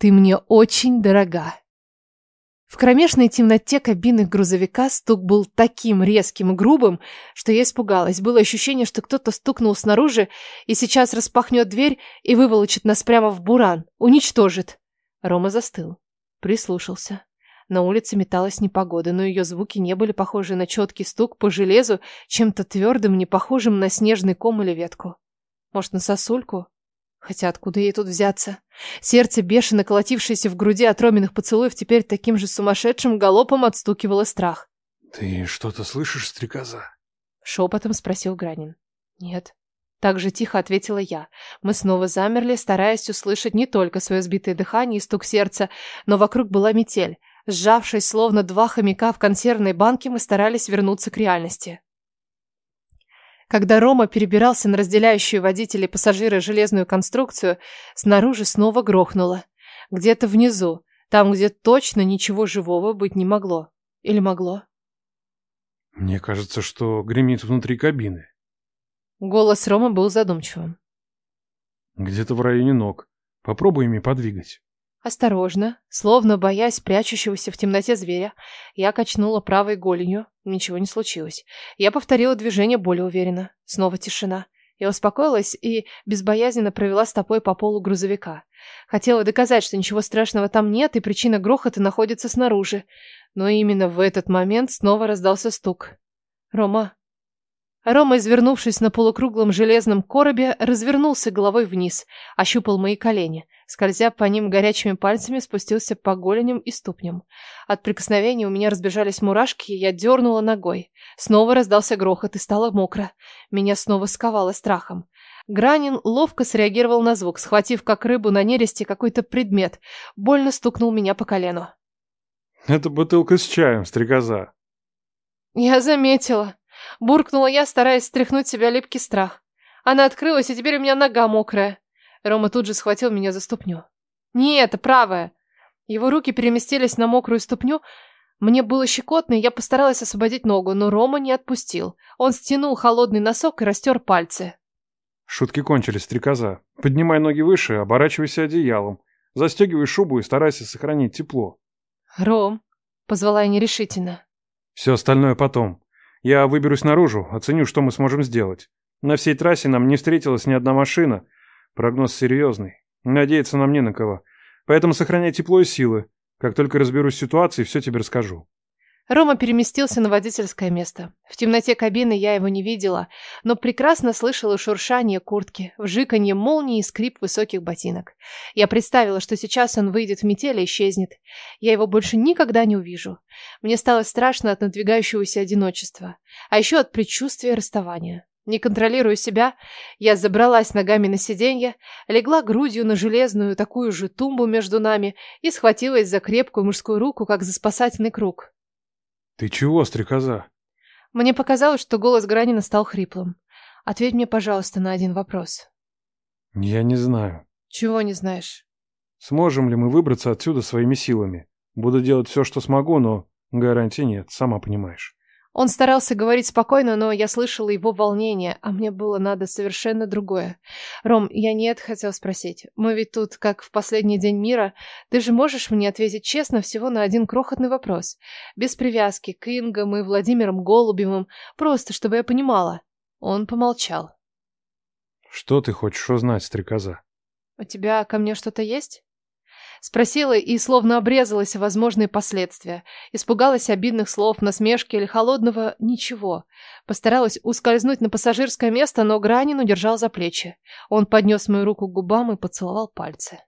Ты мне очень дорога. В кромешной темноте кабины грузовика стук был таким резким и грубым, что я испугалась. Было ощущение, что кто-то стукнул снаружи и сейчас распахнет дверь и выволочит нас прямо в буран. Уничтожит. Рома застыл. Прислушался. На улице металась непогода, но ее звуки не были похожи на четкий стук по железу, чем-то твердым, не похожим на снежный ком или ветку. Может, на сосульку? Хотя откуда ей тут взяться? Сердце, бешено колотившееся в груди от Роминых поцелуев, теперь таким же сумасшедшим галопом отстукивало страх. «Ты что-то слышишь, стрекоза?» Шепотом спросил Гранин. «Нет». Так же тихо ответила я. Мы снова замерли, стараясь услышать не только свое сбитое дыхание и стук сердца, но вокруг была метель. Сжавшись, словно два хомяка в консервной банке, мы старались вернуться к реальности. Когда Рома перебирался на разделяющую водителей и пассажиры железную конструкцию, снаружи снова грохнуло. Где-то внизу, там, где точно ничего живого быть не могло. Или могло? Мне кажется, что гремит внутри кабины. Голос Рома был задумчивым. Где-то в районе ног. Попробуй ими подвигать. Осторожно, словно боясь прячущегося в темноте зверя, я качнула правой голенью. Ничего не случилось. Я повторила движение более уверенно. Снова тишина. Я успокоилась и безбоязненно провела стопой по полу грузовика. Хотела доказать, что ничего страшного там нет, и причина грохота находится снаружи. Но именно в этот момент снова раздался стук. «Рома, Рома, извернувшись на полукруглом железном коробе, развернулся головой вниз, ощупал мои колени. Скользя по ним горячими пальцами, спустился по голеням и ступням. От прикосновения у меня разбежались мурашки, и я дернула ногой. Снова раздался грохот, и стало мокро. Меня снова сковало страхом. Гранин ловко среагировал на звук, схватив как рыбу на нересте какой-то предмет. Больно стукнул меня по колену. «Это бутылка с чаем, стрекоза». «Я заметила», Буркнула я, стараясь стряхнуть себя липкий страх. Она открылась, и теперь у меня нога мокрая. Рома тут же схватил меня за ступню. «Не это, правая!» Его руки переместились на мокрую ступню. Мне было щекотно, и я постаралась освободить ногу, но Рома не отпустил. Он стянул холодный носок и растер пальцы. Шутки кончились, стрекоза. Поднимай ноги выше, оборачивайся одеялом. Застегивай шубу и старайся сохранить тепло. «Ром», — позвала я нерешительно. «Все остальное потом. Я выберусь наружу, оценю, что мы сможем сделать. На всей трассе нам не встретилась ни одна машина. Прогноз серьезный. Надеяться нам не на кого. Поэтому сохраняй тепло и силы. Как только разберусь с ситуацией, все тебе расскажу. Рома переместился на водительское место. В темноте кабины я его не видела, но прекрасно слышала шуршание куртки, вжиканье молнии и скрип высоких ботинок. Я представила, что сейчас он выйдет в метель и исчезнет. Я его больше никогда не увижу. Мне стало страшно от надвигающегося одиночества, а еще от предчувствия расставания. Не контролируя себя, я забралась ногами на сиденье, легла грудью на железную такую же тумбу между нами и схватилась за крепкую мужскую руку, как за спасательный круг. «Ты чего, стрекоза?» Мне показалось, что голос Гранина стал хриплым. «Ответь мне, пожалуйста, на один вопрос». «Я не знаю». «Чего не знаешь?» «Сможем ли мы выбраться отсюда своими силами? Буду делать все, что смогу, но гарантий нет, сама понимаешь». Он старался говорить спокойно, но я слышала его волнение, а мне было надо совершенно другое. Ром, я не это хотел спросить. Мы ведь тут как в последний день мира. Ты же можешь мне ответить честно всего на один крохотный вопрос? Без привязки к Ингам и Владимиром Голубевым. Просто, чтобы я понимала. Он помолчал. Что ты хочешь узнать, стрекоза? У тебя ко мне что-то есть? Спросила и словно обрезалась возможные последствия. Испугалась обидных слов, насмешки или холодного ничего. Постаралась ускользнуть на пассажирское место, но Гранин удержал за плечи. Он поднес мою руку к губам и поцеловал пальцы.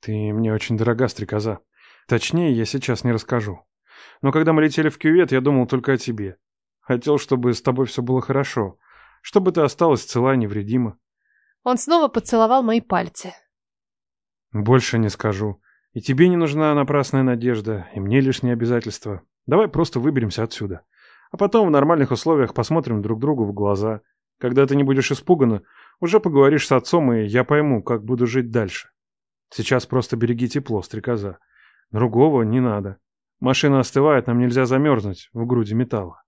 «Ты мне очень дорога, стрекоза. Точнее, я сейчас не расскажу. Но когда мы летели в кювет, я думал только о тебе. Хотел, чтобы с тобой все было хорошо. Чтобы ты осталась цела и невредима». Он снова поцеловал мои пальцы. «Больше не скажу. И тебе не нужна напрасная надежда, и мне лишние обязательства. Давай просто выберемся отсюда. А потом в нормальных условиях посмотрим друг другу в глаза. Когда ты не будешь испугана, уже поговоришь с отцом, и я пойму, как буду жить дальше. Сейчас просто береги тепло, стрекоза. Другого не надо. Машина остывает, нам нельзя замерзнуть в груди металла.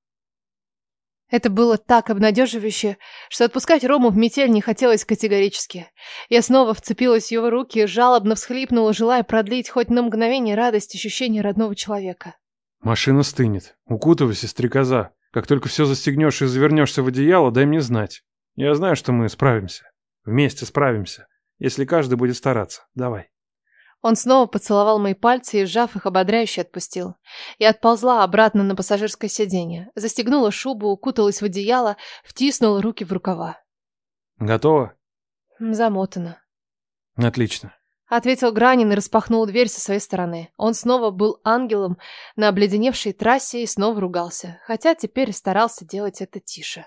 Это было так обнадеживающе, что отпускать Рому в метель не хотелось категорически. Я снова вцепилась в его руки жалобно всхлипнула, желая продлить хоть на мгновение радость ощущения родного человека. «Машина стынет. Укутывайся, стрекоза. Как только все застегнешь и завернешься в одеяло, дай мне знать. Я знаю, что мы справимся. Вместе справимся. Если каждый будет стараться. Давай». Он снова поцеловал мои пальцы и, сжав их, ободряюще отпустил. Я отползла обратно на пассажирское сиденье, застегнула шубу, укуталась в одеяло, втиснула руки в рукава. «Готово?» «Замотано». «Отлично». Ответил Гранин и распахнул дверь со своей стороны. Он снова был ангелом на обледеневшей трассе и снова ругался, хотя теперь старался делать это тише.